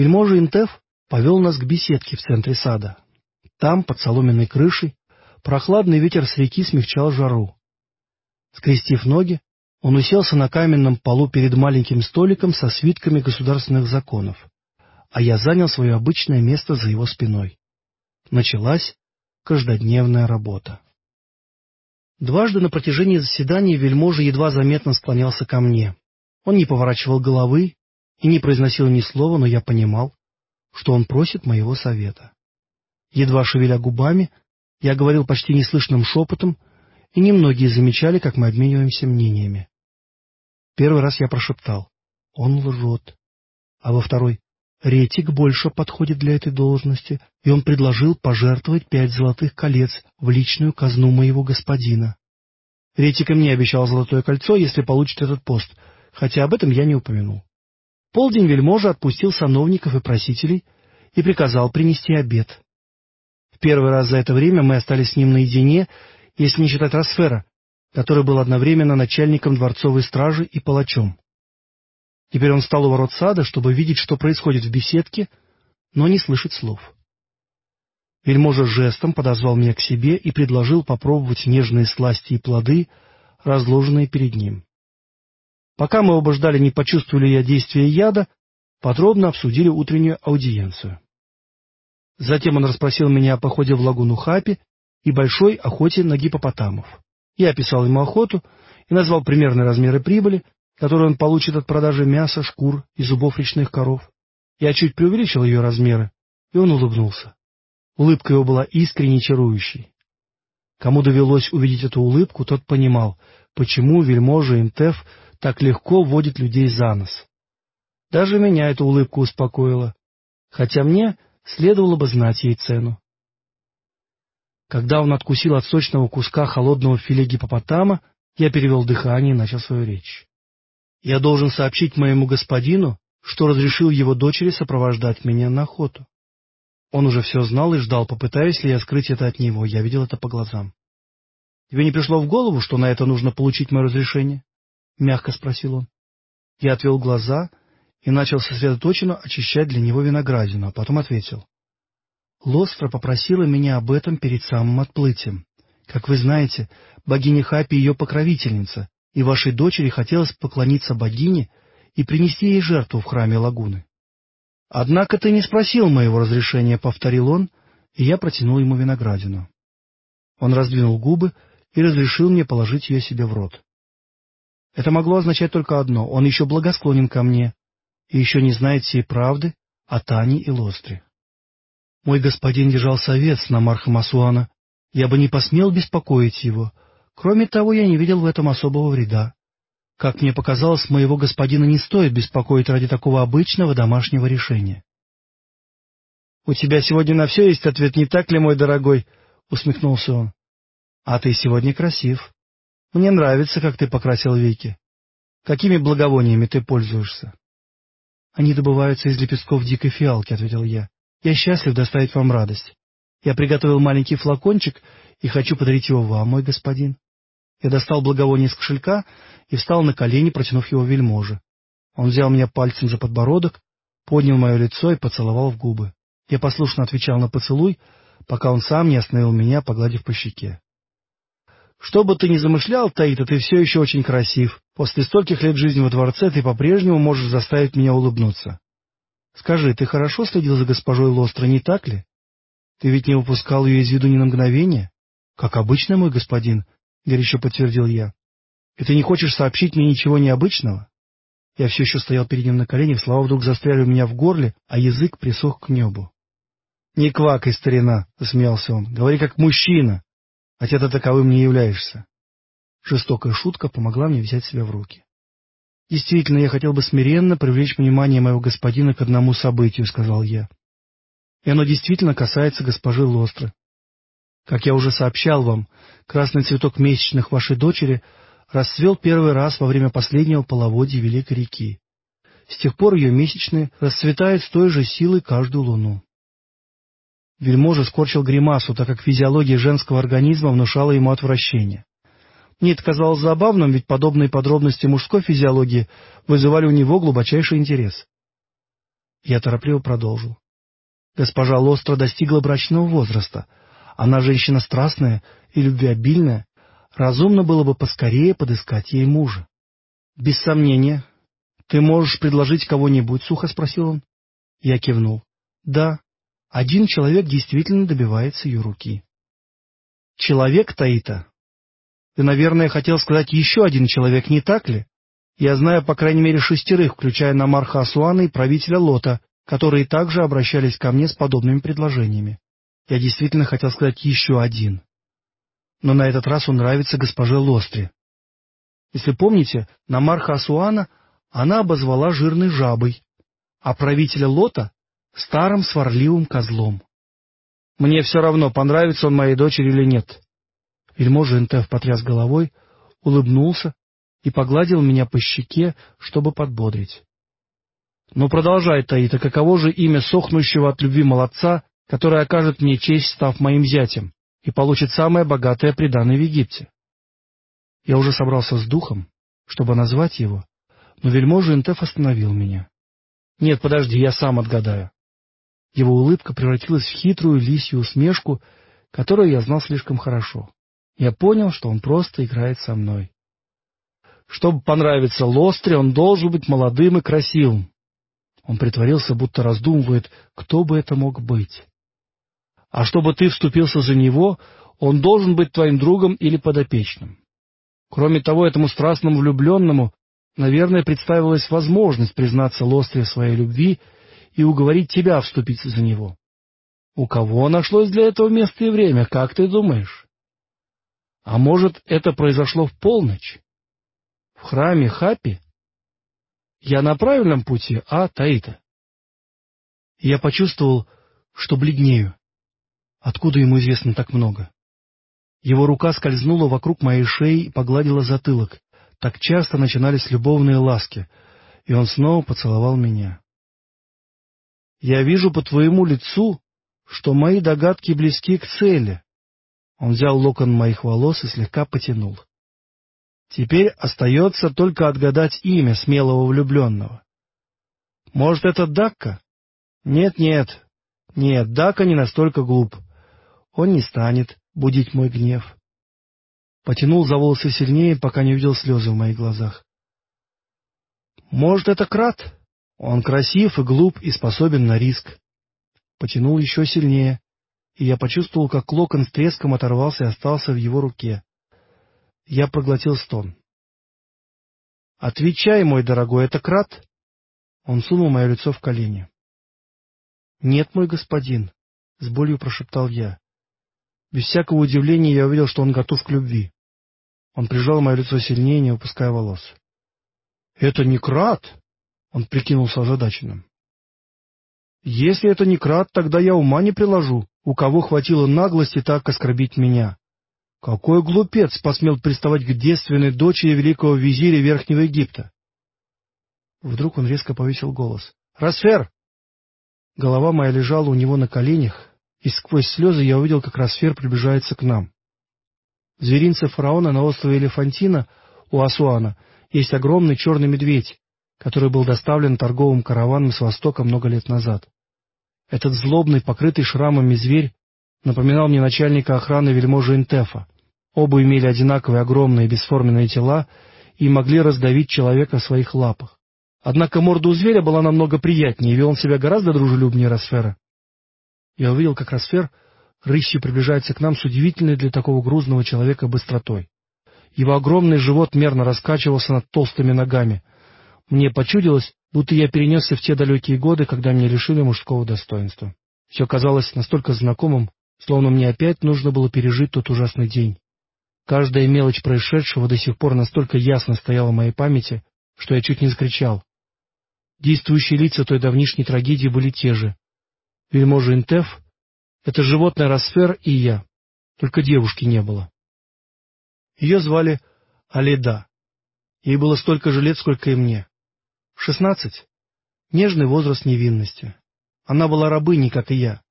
Вельможа Интеф повел нас к беседке в центре сада. Там, под соломенной крышей, прохладный ветер с реки смягчал жару. Скрестив ноги, он уселся на каменном полу перед маленьким столиком со свитками государственных законов, а я занял свое обычное место за его спиной. Началась каждодневная работа. Дважды на протяжении заседания вельможа едва заметно склонялся ко мне. Он не поворачивал головы и не произносил ни слова, но я понимал, что он просит моего совета. Едва шевеля губами, я говорил почти неслышным шепотом, и немногие замечали, как мы обмениваемся мнениями. Первый раз я прошептал «Он лжет», а во второй «Ретик больше подходит для этой должности, и он предложил пожертвовать пять золотых колец в личную казну моего господина. Ретик мне обещал золотое кольцо, если получит этот пост, хотя об этом я не упомянул. Полдень вельможа отпустил сановников и просителей и приказал принести обед. В первый раз за это время мы остались с ним наедине, если не считать Росфера, который был одновременно начальником дворцовой стражи и палачом. Теперь он встал у ворот сада, чтобы видеть, что происходит в беседке, но не слышать слов. Вельможа жестом подозвал меня к себе и предложил попробовать нежные сласти и плоды, разложенные перед ним. Пока мы оба ждали, не почувствовали я действия яда, подробно обсудили утреннюю аудиенцию. Затем он расспросил меня о походе в лагуну Хапи и большой охоте на гипопотамов. Я описал ему охоту и назвал примерные размеры прибыли, которую он получит от продажи мяса, шкур и зубов речных коров. Я чуть преувеличил ее размеры, и он улыбнулся. Улыбка его была искренне чарующей. Кому довелось увидеть эту улыбку, тот понимал, почему вельможа Интеф так легко вводит людей за нос. Даже меня эта улыбка успокоила, хотя мне следовало бы знать ей цену. Когда он откусил от сочного куска холодного филе гипопотама, я перевел дыхание и начал свою речь. Я должен сообщить моему господину, что разрешил его дочери сопровождать меня на охоту. Он уже все знал и ждал, попытаюсь ли я скрыть это от него, я видел это по глазам. — Тебе не пришло в голову, что на это нужно получить мое разрешение? — мягко спросил он. Я отвел глаза и начал сосредоточенно очищать для него виноградину, а потом ответил. Лостра попросила меня об этом перед самым отплытием. Как вы знаете, богиня Хапи ее покровительница, и вашей дочери хотелось поклониться богине и принести ей жертву в храме лагуны. «Однако ты не спросил моего разрешения», — повторил он, и я протянул ему виноградину. Он раздвинул губы и разрешил мне положить ее себе в рот. Это могло означать только одно — он еще благосклонен ко мне и еще не знает всей правды о Тане и Лостре. Мой господин держал совет с Намархом Асуана. Я бы не посмел беспокоить его. Кроме того, я не видел в этом особого вреда. Как мне показалось, моего господина не стоит беспокоить ради такого обычного домашнего решения. — У тебя сегодня на все есть ответ, не так ли, мой дорогой? — усмехнулся он. — А ты сегодня красив. Мне нравится, как ты покрасил веки. Какими благовониями ты пользуешься? — Они добываются из лепестков дикой фиалки, — ответил я. — Я счастлив доставить вам радость. Я приготовил маленький флакончик и хочу подарить его вам, мой господин. Я достал благовоние из кошелька и встал на колени, протянув его вельможе. Он взял меня пальцем за подбородок, поднял мое лицо и поцеловал в губы. Я послушно отвечал на поцелуй, пока он сам не остановил меня, погладив по щеке. «Что бы ты ни замышлял, Таита, ты все еще очень красив. После стольких лет жизни во дворце ты по-прежнему можешь заставить меня улыбнуться. Скажи, ты хорошо следил за госпожой Лостро, не так ли? Ты ведь не упускал ее из виду ни на мгновение? Как обычно, мой господин, — горячо подтвердил я. — И ты не хочешь сообщить мне ничего необычного? Я все еще стоял перед ним на коленях, слова вдруг застряли у меня в горле, а язык присох к небу. — Не квакай, старина, — засмеялся он, — говори как мужчина, хотя ты таковым не являешься. Жестокая шутка помогла мне взять себя в руки. — Действительно, я хотел бы смиренно привлечь внимание моего господина к одному событию, — сказал я. И оно действительно касается госпожи Лостры. Как я уже сообщал вам, красный цветок месячных вашей дочери расцвел первый раз во время последнего половодья Великой реки. С тех пор ее месячные расцветают с той же силой каждую луну. Вельможа скорчил гримасу, так как физиология женского организма внушала ему отвращение. Мне это казалось забавным, ведь подобные подробности мужской физиологии вызывали у него глубочайший интерес. Я торопливо продолжил. Госпожа Лостро достигла брачного возраста. Она женщина страстная и любвеобильная. Разумно было бы поскорее подыскать ей мужа. — Без сомнения. Ты можешь предложить кого-нибудь? — сухо спросил он. Я кивнул. — Да, один человек действительно добивается ее руки. — Человек, Таита? Ты, наверное, хотел сказать еще один человек, не так ли? Я знаю по крайней мере шестерых, включая Намарха Асуана и правителя Лота, которые также обращались ко мне с подобными предложениями. Я действительно хотел сказать еще один. Но на этот раз он нравится госпоже Лостре. Если помните, Намарха Асуана она обозвала жирной жабой, а правителя Лота — старым сварливым козлом. Мне все равно, понравится он моей дочери или нет. Вельможа Энтеф потряс головой, улыбнулся и погладил меня по щеке, чтобы подбодрить. Но продолжай, Таита, каково же имя сохнущего от любви молодца, который окажет мне честь, став моим зятем, и получит самое богатое приданое в Египте? Я уже собрался с духом, чтобы назвать его, но вельможа Интеф остановил меня. Нет, подожди, я сам отгадаю. Его улыбка превратилась в хитрую лисью усмешку, которую я знал слишком хорошо. Я понял, что он просто играет со мной. Чтобы понравиться Лостре, он должен быть молодым и красивым. Он притворился, будто раздумывает, кто бы это мог быть. А чтобы ты вступился за него, он должен быть твоим другом или подопечным. Кроме того, этому страстному влюбленному Наверное, представилась возможность признаться Лостре в своей любви и уговорить тебя вступиться за него. У кого нашлось для этого место и время, как ты думаешь? А может, это произошло в полночь? В храме Хапи? Я на правильном пути, а, Таита? Я почувствовал, что бледнею. Откуда ему известно так много? Его рука скользнула вокруг моей шеи и погладила затылок. Так часто начинались любовные ласки, и он снова поцеловал меня. «Я вижу по твоему лицу, что мои догадки близки к цели». Он взял локон моих волос и слегка потянул. «Теперь остается только отгадать имя смелого влюбленного. Может, это Дакка? Нет-нет, нет, Дакка не настолько глуп. Он не станет будить мой гнев. Потянул за волосы сильнее, пока не увидел слезы в моих глазах. «Может, это крат? Он красив и глуп и способен на риск». Потянул еще сильнее, и я почувствовал, как локон с треском оторвался и остался в его руке. Я проглотил стон. «Отвечай, мой дорогой, это крат?» Он сунул мое лицо в колени. «Нет, мой господин», — с болью прошептал я. Без всякого удивления я увидел, что он готов к любви. Он прижал мое лицо сильнее, не выпуская волос. — Это не крат? — он прикинулся озадаченным. — Если это не крат, тогда я ума не приложу, у кого хватило наглости так оскорбить меня. Какой глупец посмел приставать к девственной дочери великого визиря Верхнего Египта? Вдруг он резко повесил голос. — Расфер! Голова моя лежала у него на коленях, и сквозь слезы я увидел, как Росфер приближается к нам. В зверинце фараона на острове Элефантина у Асуана есть огромный черный медведь, который был доставлен торговым караваном с востока много лет назад. Этот злобный, покрытый шрамами зверь напоминал мне начальника охраны вельможи Интефа. Оба имели одинаковые огромные бесформенные тела и могли раздавить человека в своих лапах. Однако морда у зверя была намного приятнее, и вел он себя гораздо дружелюбнее Росфера. Я увидел, как Росфер рысью приближается к нам с удивительной для такого грузного человека быстротой. Его огромный живот мерно раскачивался над толстыми ногами. Мне почудилось, будто я перенесся в те далекие годы, когда меня лишили мужского достоинства. Все казалось настолько знакомым, словно мне опять нужно было пережить тот ужасный день. Каждая мелочь происшедшего до сих пор настолько ясно стояла в моей памяти, что я чуть не закричал. Действующие лица той давнишней трагедии были те же, Вельможа Интеф — это животное Росфер и я, только девушки не было. Ее звали Алида. Ей было столько же лет, сколько и мне. Шестнадцать. Нежный возраст невинности. Она была рабыней, как и я.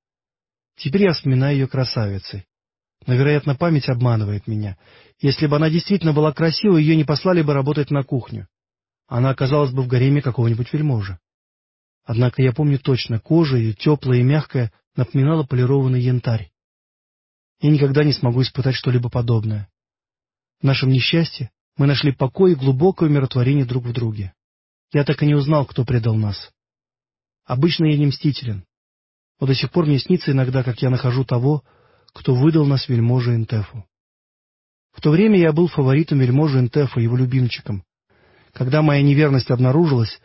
Теперь я вспоминаю ее красавицей. Но, вероятно, память обманывает меня. Если бы она действительно была красивой, ее не послали бы работать на кухню. Она оказалась бы в гареме какого-нибудь вельможа. Однако я помню точно, кожа ее, теплая и мягкая, напоминала полированный янтарь. Я никогда не смогу испытать что-либо подобное. В нашем несчастье мы нашли покой и глубокое умиротворение друг в друге. Я так и не узнал, кто предал нас. Обычно я не мстителен, но до сих пор мне снится иногда, как я нахожу того, кто выдал нас вельможе Интефу. В то время я был фаворитом вельможи Интефа, его любимчиком. Когда моя неверность обнаружилась,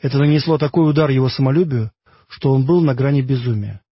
это нанесло такой удар его самолюбию, что он был на грани безумия.